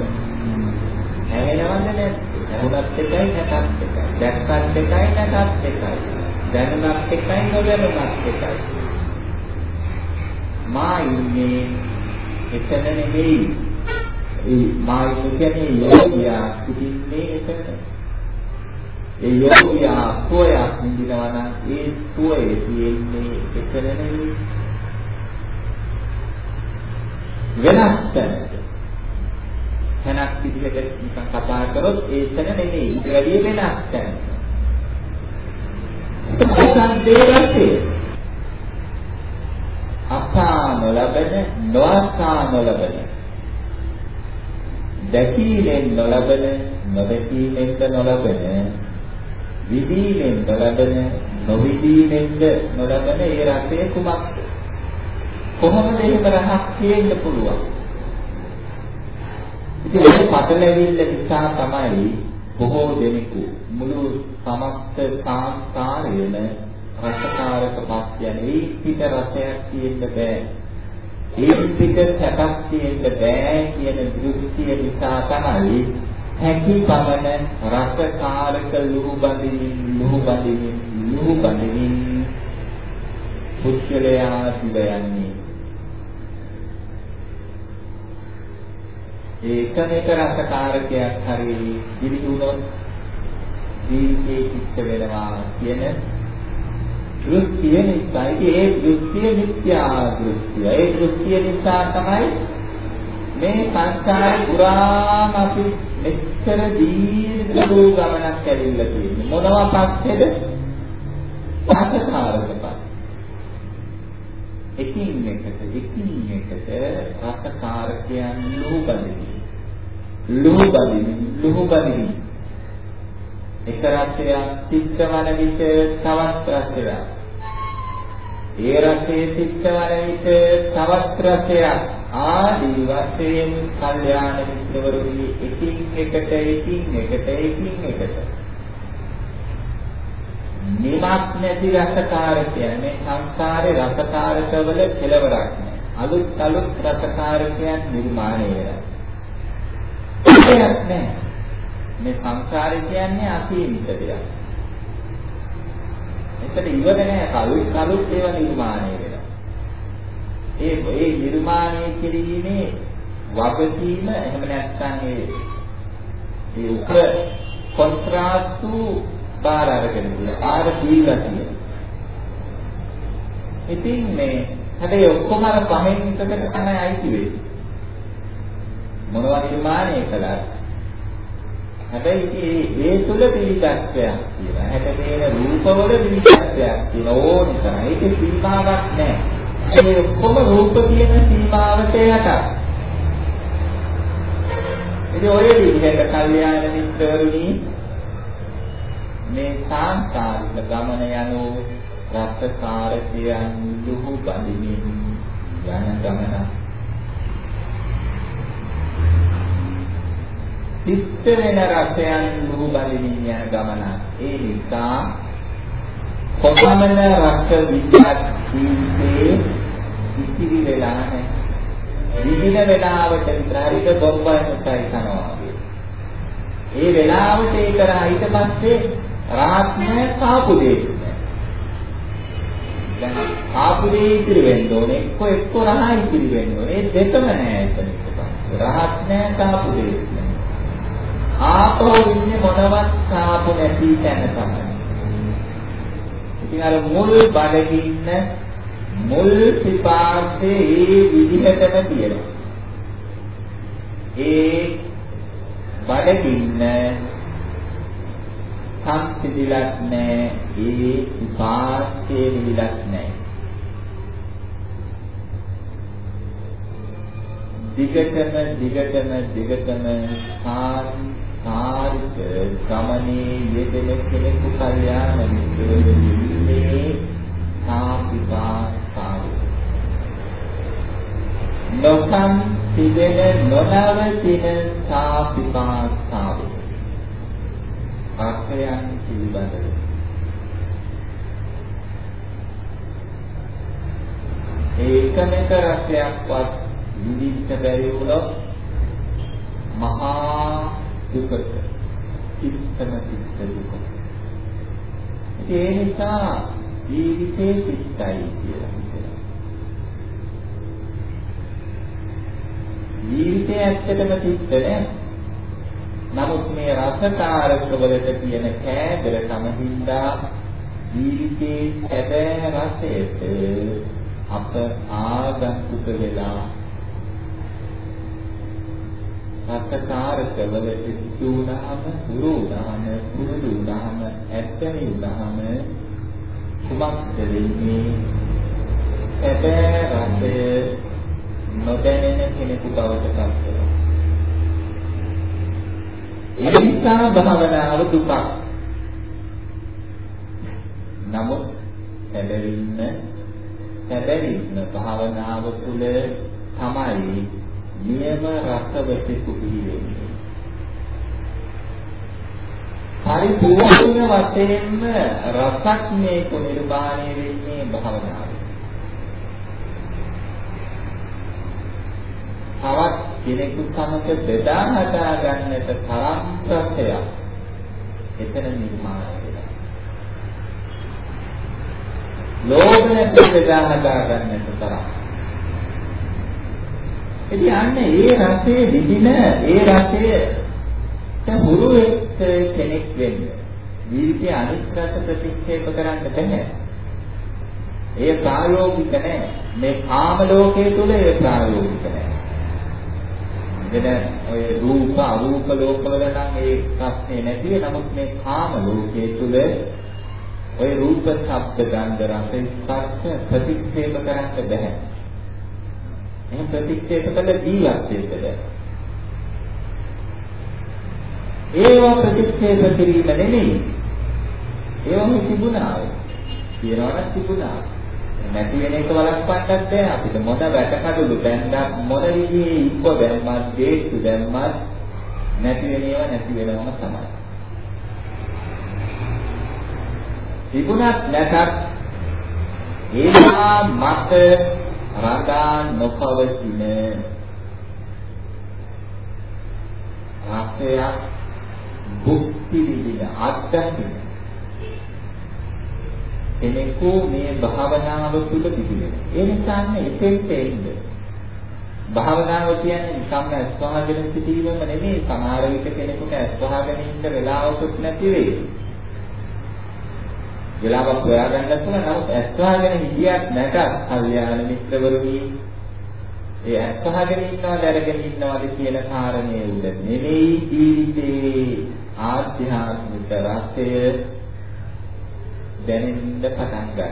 A: ඇහෙනවද නැද්ද? ඇහුණත් එකයි නැතත් එකයි. දැක්කත් එකයි නැතත් එකයි. දැනුණත් එකයි නොදැනුණත් එකයි. මා ඉන්නේ එතන නෙමෙයි. ඒ මා කියන්නේ යෝගියා සිටින්නේ එතන. ඒ යෝගියා සෝයක් නිදිනවා නම් ඒ සෝයේ තියෙන්නේ එතන නෙමෙයි. වෙනස් තැනක තැනක් විදිහට නිකන් කතා කරොත් ඒ තැන නෙමෙයි. ඊට වැඩිය වෙනස් තැනක සංදේශය අසා නොලබන නොඅසා නොලබන දැකීමෙන් නොලබන නොදැකීමෙන්ද නොලබන. විදීමෙන් නොලබන නොවිදීමෙන්ද නොලබන ඒ රසය කුමක්ද? කොහොමද එහෙම රහක් තියෙන්න පුළුවන්? ඉතින් මේ පටලැවිල්ල නිසා තමයි බොහෝ දෙනෙකු මුළු සමස්ත සංස්කාරයේම රසකාරක පස්යන ඒ පිට රසයක් තියෙන්න බෑ. ඒ පිට සැපක් තියෙන්න බෑ කියන දෘෂ්ටිය නිසා තමයි හැකි පමණ රසකාරක ලුහු බඳින්න ලුහු බඳින්න ලුහු බඳින්න පුච්චලයා සිව යන්නේ. ඒකම එක රසකාරකයක් හරි දිවිදුනොත් ජීවිතේ කිච්ච වෙනවා කියන දෘෂ්ටිය නිසා ඒ දෘෂ්ටිය මිත්‍යා දෘෂ්ටිය. ඒ දෘෂ්ටිය නිසා තමයි මේ සංසාරේ පුරාම අපි මෙච්චර දීර්ඝ වූ ගමනක් ඇවිල්ලා තියෙන්නේ. මොනවා පස්සේද? සාසකාරකපත්. එකින් එකට එකින් එකට රසකාරකයන් ලුහුබදිනි. ලුහුබදිනි ලුහුබදිනි. එක රසයක් සිත්වන විට තවත් රසයක්. ඒ රසයේ සිත්වන විට තවත් රසයක්. ආදී වශයෙන් කල්යාණ මිත්‍රවරුනි එකින් එකට එකින් එකට එකින් එකට නිමක් නැති රසකාරකයන් මේ සංසාරේ රසකාරකවල කෙලවරක් නැහැ. අලුත් අලුත් රසකාරකයන් නිර්මාණය වෙනවා. ඒක නෑ. මේ සංසාරේ කියන්නේ අසීමිත දෙයක්. එතන ඉවර නෑ කලුත් කලුත් ඒවා නිර්මාණය වෙනවා. ඒ ඒ නිර්මාණය කිරීමේ වගකීම එහෙම නැත්නම් ඒ ඒ උප කොන්ත්‍රාත්තු බාර අරගෙන ඉන්න. ආර දීලා තියෙනවා. ඉතින් මේ හැබැයි ඔක්කොම අර පහෙන් එකකට තමයි අයිති වෙන්නේ. මොනවා නිර්මාණය කළත් හැබැයි ඉතින් ඒ තුල පිළිගත්යක් තියෙනවා. හැට මේන රූපවල පිළිගත්යක් තියෙන ඕන තරම්. ඒකේ සීමාවක් නැහැ. ඒ ඔක්කොම රූප කියන සීමාවට යට. ඉතින් ඔය විදිහට කල්යාණ මිත්‍රවරුනි මේ සාංකාරික ගමන යනු රත්කාරකයන් ලුහු බඳිමින් යන ගමන. සිත් වෙන රසයන් ලුහු බඳිමින් යන ගමන. ඒ නිසා කොපමණ රස විද්‍යාත් ජීවිතේ ඉතිරි වෙලා නැහැ. විදින වෙලාවට විතරයි බොම්බයන්ටයි කරනවා. ඒ වෙලාවට ඒ කරා ඊට පස්සේ රාත් නැහැ කාපු දෙයක් දැන් කාපු දෙය ඉතිරි වෙන්න ඕනේ එක්ක එක්ක රහ ඉතිරි වෙන්න ඕනේ ඒ දෙකම නැහැ එතන රහත් නැහැ කාපු දෙයක් ආපහු ඉන්නේ මොනවත් කාපු නැති තැන තමයි. ඉතින් අර මුල් බඩගින්න මුල් පිපාසයේ ඒ විදිහටම තියෙනවා. ඒ බඩගින්න සංසිඳිලක් නැහැ ඒ විපාකයේ නිවිලක් නැහැ දිගටම දිගටම දිගටම සාරික ගමනේ යෙදෙන කෙනෙකු කල්යාණ මිත්‍රයෙන්නේ සාපිපා සාරු නොසන් තිබෙන නොනවතින සාපිපාස්තාවේ අර්ථයන් පිළිබඳව. ඒකමක රසයක්වත් විඳින්න බැරි වුණොත් මහා දුකට චිත්තම චිත්ත දුක. ඒ නිසා ජීවිතේ චිත්තයි කියලා හිතනවා. ජීවිතේ ඇත්තටම චිත්ත නෑ. නමුත් මේ රසකාරක වලට කියන කෑදර සමහින්දා ජීවිතේ හැබෑ රසයට අප ආගන්තුක වෙලා රසකාරක වලට සිදු වුණාම හුරු වුණාම පුරුදු වුණාම ඇත්තම වුණාම කුමක්ද වෙන්නේ හැබෑ රසය නොදැනෙන කෙනෙකු බවට පත් වෙනවා ඒ නිසා භාවනාව දුකක්. නමුත් හැබැවින්ම හැබැවින්ම භාවනාව තුළ තමයි නියම රසවතෙකු පිළිවෙන්නේ. පරිපූර්ණ වශයෙන්ම රසක් මේක නිර්මාණය වෙන්නේ භාවනාවේ. තවත් කෙනෙකු සමග බෙදා හදා ගන්නට තරම් ප්‍රත්‍යක් එතන නිර්මාණය වෙනවා. ලෝභය බෙදා හදා ගන්නට තරම්. ඉතින් අන්න ඒ රසයේ විඳින ඒ රසය හුරු කෙනෙක් වෙන්න ජීවිතයේ අනිත් රස ප්‍රතික්ෂේප කරන්න බෑ. ඒ ප්‍රායෝගික නෑ. මේ කාම ලෝකයේ තුල ඒ ප්‍රායෝගික නෑ. වෙන ඔය රූප අරූප ලෝකවල නම් ඒ ප්‍රශ්නේ නැති වෙ නමුත් මේ කාම ලෝකයේ තුල ඔය රූප ශබ්ද ගන්ධ රස ස්පර්ශ ප්‍රතික්ෂේප කරන්න බෑ. එහෙනම් ප්‍රතික්ෂේප කළ ජීවත් වෙන්න බෑ. ඒවා ප්‍රතික්ෂේප කිරීම නෙමෙයි. ඒවා තිබුණා. තියනවනම් තිබුණා. නැති වෙන එක වළක්වන්නත් බෑ අපිට මොන වැටකඩලු බැන්දක් මොන විදිහේ ඉක්ක දැම්මත් ගේට්ටු දැම්මත් නැති වෙන ඒවා නැති වෙනවම තමයි. තිබුණත් නැතත් ඒවා මත රඳා නොපවතින රසයක් භුක්ති විඳින අත්දැකීම කෙනෙකු මේ භාවනාව තුළ පිළිගන්න. ඒ නිසා එතෙන්ට එන්න. භාවනාව කියන්නේ නිකම්ම අස්වාගෙන සිටීමම නෙමෙයි සමහර විට කෙනෙකුට අස්වාගෙන ඉන්න වෙලාවකුත් නැති වෙයි. වෙලාවක් හොයාගන්න පුළුවන් නමුත් අස්වාගෙන හිටියක් නැතත් කල්යාණ මිත්‍රවරුනි ඒ අස්වාගෙන ඉන්නවද අරගෙන ඉන්නවද කියන කාරණේ උඩ නෙමෙයි ජීවිතේ ආධ්‍යාත්මික රසය දැනෙන්න පටන් ගන්නවා.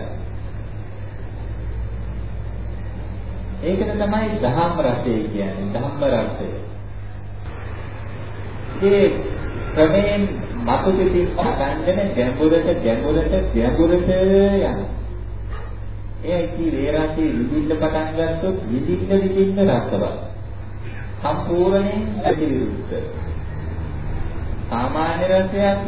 A: ඒකට තමයි ධම්ම රසය කියන්නේ ධම්ම රසය. ඒ ක්‍රමයෙන් මතුපිටින් පටන්ගෙන ගැඹුරට ගැඹුරට ගැඹුරට යනවා. එයයි කී වේරාසේ විඳින්න පටන් ගත්තොත් විඳින්න විඳින්න රසවත්. සම්පූර්ණයෙන් ඇතිවිරුද්ධ. සාමාන්‍ය රසයක්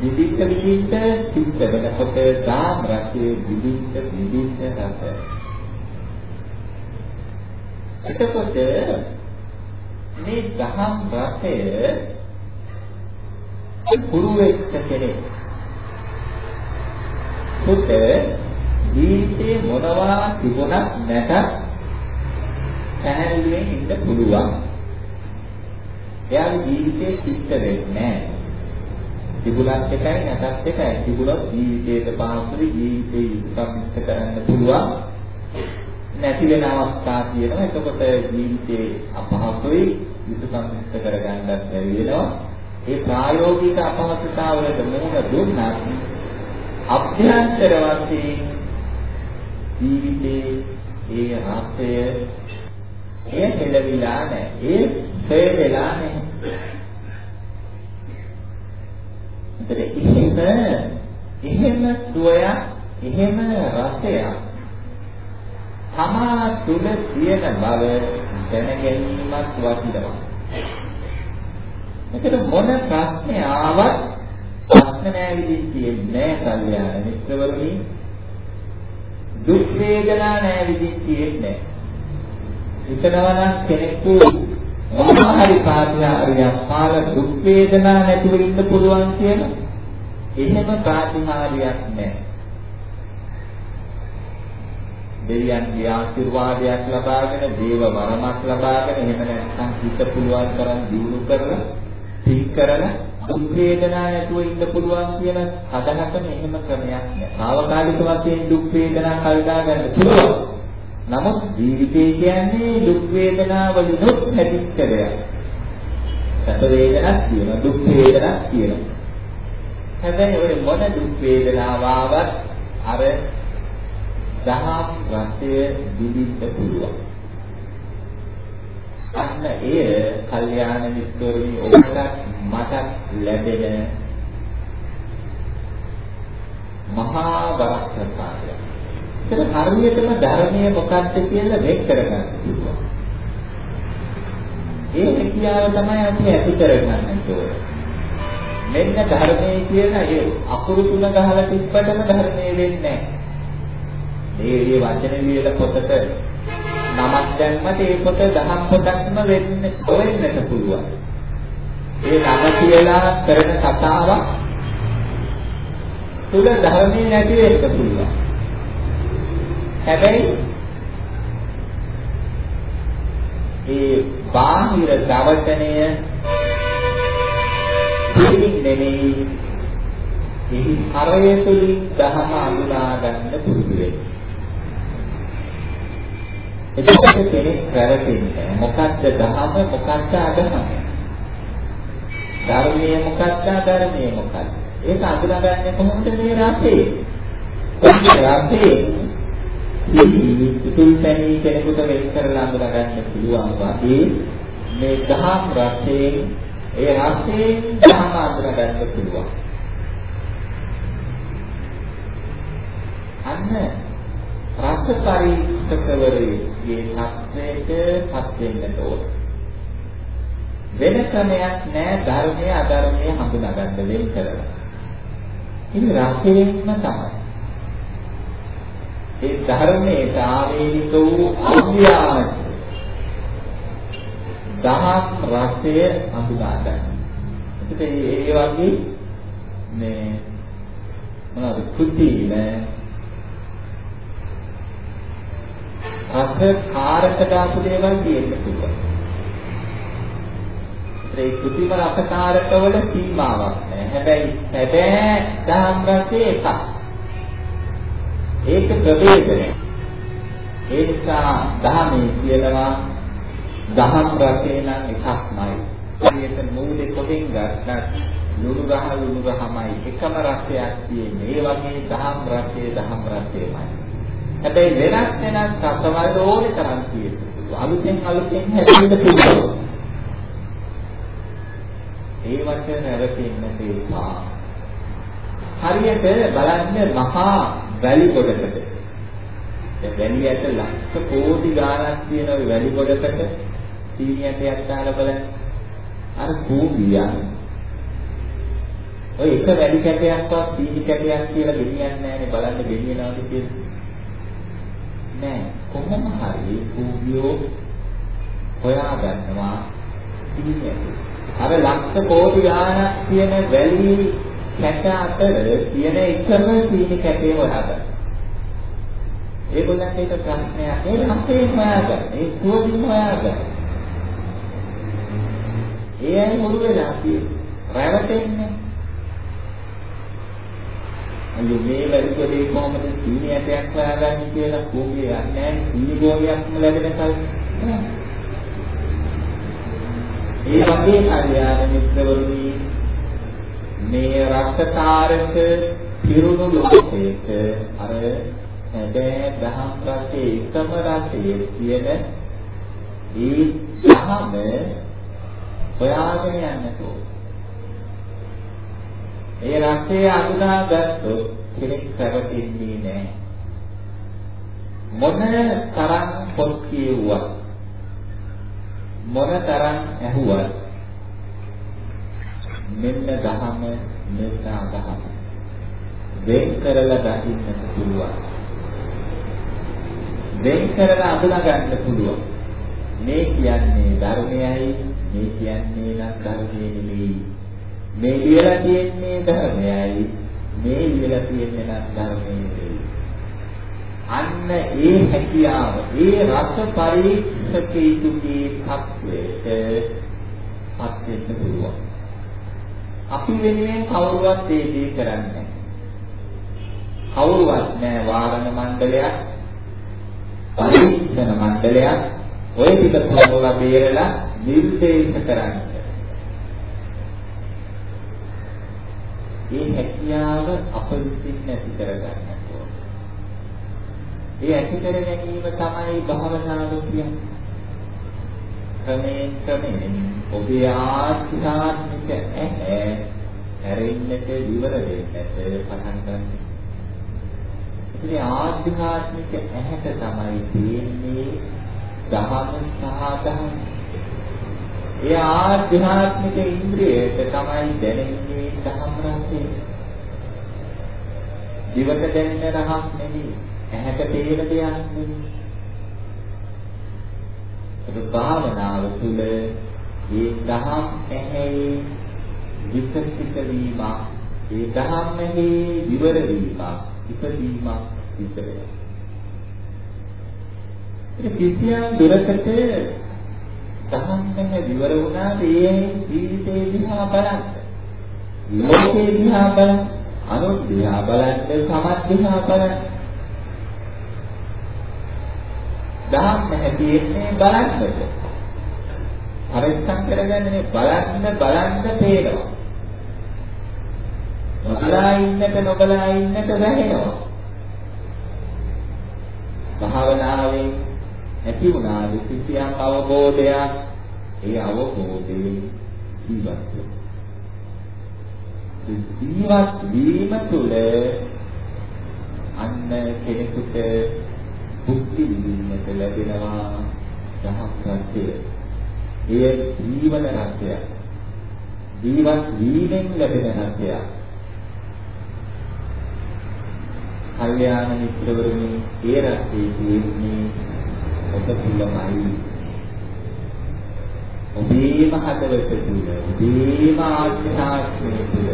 A: විවිධ විවිධ චිත්ත වෙනකොට ධාම් රසයේ විවිධ විවිධ රස. එතකොට මේ ධම් රසය පුරු වෙච්ච කෙනෙක් පුත ජීවිතේ මොනවා තිබුණත් නැතත් පැහැදිලියෙන් ඉන්න පුළුවන්. එයාගේ ජීවිතේ චිත්ත වෙන්නේ නැහැ. තිබුණත් එකයි නැතත් එකයි. තිබුණොත් ජීවිතේට පහසුයි ජීවිතේ යුතුයකම් ඉෂ්ට කරන්න පුළුවන්. නැති වෙන අවස්ථා තියෙනවා. එතකොට ජීවිතේ අපහසුයි යුතුයකම් ඉෂ්ට කරගන්නත් බැරි වෙනවා. ඒ ප්‍රායෝගික අපහසුතාවලට මුහුණ දුන්නත් අභ්‍යන්තර වශයෙන් ජීවිතේ ඒ රසය එය හෙළවිලා නැහැ. ඒ හේලලා නැහැ. ඒතර එහෙම එහෙම සුවයක් එහෙම රසයක් තමා තුල තියෙන බව දැන ගැනීමක් වටිනවා. එතකොට මොන ප්‍රශ්නේ ආවත් ප්‍රශ්න නෑ විදිහට තියෙන්නේ නෑ කල්යාණ මිත්‍රවරුනි. දුක් වේදනා නෑ විදිහට තියෙන්නේ නෑ. හිතනවා නම් කෙනෙකු මොනවා හරි ප්‍රාතිහාර්යයක් පාල දුක් වේදනා නැතිව ඉන්න පුළුවන් කියලා එහෙම ප්‍රාතිහාර්යයක් නැහැ. දෙවියන්ගේ ආශිර්වාදයක් ලබාගෙන දේව වරමක් ලබාගෙන එහෙම නැත්නම් හිත පුළුවන් තරම් දියුණු කරලා තික් කරලා දුක් වේදනා නැතුව ඉන්න පුළුවන් කියන හදහටම එහෙම ක්‍රමයක් නැහැ. తాවකාලික වශයෙන් දුක් වේදනා කල්දා ගන්න පුළුවන්. නමුත් ජීවිතය කියන්නේ දුක් වේදනා වලිනුත් හැදිච්ච දෙයක්. සැප වේදනාවක් තියෙනවා දුක් වේදනාවක් තියෙනවා. හැබැයි ඔය මොන දුක් වේදනාව ආවත් අර දහම් රසය විඳින්න පුළුවන්. අන්න එය කල්යාණ මිත්‍රෝනි ඔබට මට ලැබෙන මහා වරක්ෂකාරය. ඒක හරියටම ධර්මයේ මොකක්ද කියලා වෙන් කරගන්න පුළුවන්. ඒ හැකියාව තමයි අපි ඇති කරගන්න ඕනේ. මෙන්න ධර්මයේ කියන ඒ අකුරු තුන ගහලා තිබ්බටම ධර්මයේ වෙන්නේ නැහැ. මේ මේ වචන ලියලා පොතට නමක් දැම්මට ඒ පොත දහම් පොතක්ම වෙන්න වෙන්නට පුළුවන්. ඒ නම කියලා කරන කතාවක් තුල ධර්මයේ නැති වෙන්න පුළුවන්. හැබැයි ඒ බාහිර දවචනය පිළිින් නෙමෙයි එහි හරය තුලින් දහම අඳුනා ගන්න පුරුදු වෙන්න. එතකොට කෙනෙක් වැරදෙන්නේ මොකද්ද දහම මොකද්ද අදහම? ධර්මයේ මොකද්ද අධර්මයේ මොකද්ද? ඒක අඳුනගන්නේ කොහොමද මේ රසේ? රසේ ඉතින් පැණි කෙනෙකුට වෙන් කරලා අඳුර ගන්න පුළුවන් වගේ මේ දහම් රසයෙන් ඒ රසයෙන් දහම අඳුර ගන්න පුළුවන්. අන්න රස පරික්ෂකවරයේ සත්‍යයට පත් වෙන්නට ඕන. වෙන ක්‍රමයක් නෑ ධර්මයේ අධර්මයේ හඳුනා ගන්න වෙන් කරලා. ඉතින් රසයෙන්ම තමයි. ඒ ධර්මයේ ආවේනික වූ අභ්‍යාස දහස් රසය හඳුනා ගන්න. එතකොට ඒ වගේ මේ මොනවද කුටීන රස කාරක දාපු දේවල් තියෙන්න පුළුවන්. ඒ කුටිම රස කාරකවල සීමාවක් නැහැ. හැබැයි හැබැයි දහම් රසයේ එකක්. ඒක ප්‍රවේදනය. ඒ නිසා දහමේ කියනවා දහම් රසේ නම් එකක්මයි. හරියට මූලේ කොටින් ගත්තත් ලුණු ගහ ලුණු ගහමයි එකම රසයක් තියෙන්නේ. ඒ වගේ දහම් රසයේ දහම් රසයමයි. හැබැයි වෙනස් වෙනස් රසවල ඕනේ තරම් තියෙනවා. අලුතෙන් අලුතෙන් හැදෙන්න පුළුවන්. ඒවට නැවතෙන්න තේපා. හරියට බලන්න මහා වැලි ගොඩකට. දැන් වැලි ඇට ලක්ෂ කෝටි ගාණක් තියෙන ওই වැලි ගොඩකට සීනියටයක් දාලා බලන්න. අර කූඹියන් ඔය එක වැලි කැටයක්වත් සීනි කැටයක් කියලා ගෙනියන්නේ නැහැනේ බලන්න ගෙනියනවාද කියලා. නෑ කොහොම හරි කූඹියෝ හොයා ගන්නවා සීනියට. අර ලක්ෂ කෝටි ගාණක් තියෙන වැලි කැට අතර තියෙන එකම සීනි කැටේ හොයාගන්න. ඒගොල්ලන්ට ඒක ප්‍රශ්නයක්. ඒ රසේ හොයාගන්න. ඒ සුවඳ හොයාගන්න. ඒ අය මුළු වෙලා තියෙන්නේ. රැවටෙන්නේ. අයියෝ මේ වැඩිපොලේ කොහොමද සීනි ඇටයක් හොයාගන්නේ කියලා කෝඹිය යන්නේ නැහැ. සීනි ගෝලියක්ම ලැබෙන කල්. ඒ වගේ කල්යාණ මිත්‍රවරුනි මේ රක්තකාරක පිරුණු ලෝකයක අර හැබෑ දහම් රසයේ එකම රසයේ තියෙන ඒ ධහම හොයාගෙන යන්නට ඒ රසයේ අඳුනාගත්තොත් කෙනෙක් පැවතින්නේ නැහැ. මොන තරම් පොත් කියුවා මොනතරම් ඇහුවත් මෙන්න දහම මෙන්න අදහම. වෙන් කරලා දකින්නට පුළුවන්. වෙන් කරලා අඳුනා ගන්න පුළුවන්. මේ කියන්නේ ධර්මයයි මේ කියන්නේ නම් ධර්මයේ නෙමෙයි මේ ලියලා තියෙන්නේ ධර්මයයි. මේ ලියලා තියෙන්නේ නම් ධර්මයේ නෙමෙයි අන්න ඒ හැකියාව ඒ රස පරීක්ෂකීතුකී තත්වයට පත් වෙන්න පුළුවන්. අපි වෙනුවෙන් කවුරුවත් ඒ දේ කරන්නේ කවුරුවත් නෑ වාරණ මණ්ඩලයක් පරීක්ෂණ මණ්ඩලයක් ඔය ටික තෝරලා බේරලා නිර්දේශ කරන්නේ. මේ හැකියාව අප විසින් නැති කරගන්න ඕන. ඒ ඇති කර ගැනීම තමයි භාවනාව කියන්නේ. ක්‍රමයෙන් ක්‍රමයෙන් ඔබේ ආධ්‍යාත්මික ඇහැ හැරෙන්නට විවර වෙන්නට පටන් ගන්න. ඉතින් ආධ්‍යාත්මික ඇහැට තමයි තියෙන්නේ දහම සහ දහම. ඒ ආධ්‍යාත්මික ඉන්ද්‍රියට තමයි දැනෙන්නේ දහම් රසය. දිවට දැනෙන රහක් නෙවෙයි ඇහැට පේන දෙයක් නෙවෙයි. ඒක භාවනාව තුළ මේ දහම් ඇහැයි විකසිත වීම ඒ දහම් ඇහි විවර වීම ඉපදීම සිද්ධ වෙනවා. ඒ කිසියම් දුරකට දහම් ඇහැ විවර වුණාද ඒ ජීවිතේ දිහා බලන්න. ලෝකේ දිහා බලන්න, අනුත් දිහා බලන්න, සමත් දිහා බලන්න. දහම් හැටියෙන්නේ බලන්නට. පරිස්සම් කරගන්නේ බලන්න බලන්න පේනවා. නොබලා ඉන්නට නොබලා ඉන්නට වැහෙනවා. භාවනාවෙන් ඇති වුණාද කිසියම් අවබෝධයක් ඒ අවබෝධයෙන් ජීවත් ජීවත් වීම තුළ අන්න කෙනෙකුට බුද්ධි විඳින්නට ලැබෙනවා දහස් රසය. එය ජීවන රසය. ජීවත් වීමෙන් ලැබෙන රසය. කල්යාණ මිත්‍රවරුනි, ඒ රසයේ තියෙන්නේ ඔබ තුලමයි. ඔබේම හදවත තුල, ඔබේම ආත්මාත්මය තුල.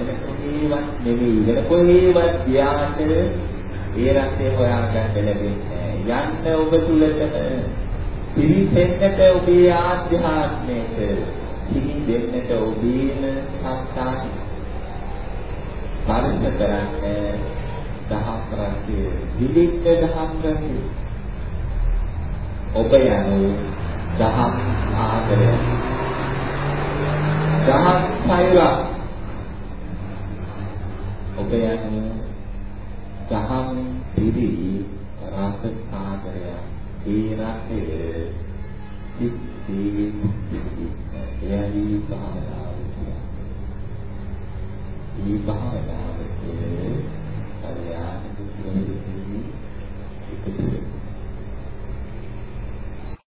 A: එතන කොහේවත් නෙවෙයි. එතන කොහේවත් ගියාට ඒ රසය හොයාගන්න ලැබෙන්නේ යන්න ඔබ තුලටම පිළිසෙන්නට ඔබේ ආධ්‍යාත්මයට පිළි දෙන්නට ඔබේම සත්‍තාන පරිස කරන්න දහම් රසය විලිට දහම් රසය ඔබ යනු දහම් ආදරය. දහම් සයුර ඔබ යනු දහම් පිරි රස සාගරය ඒ රසය සිත්ී එයයි භාවනාව මේ භාවනාව කියන්නේ කල්යාණ දුක්ඛ නිරෝධී එකතු වෙනවා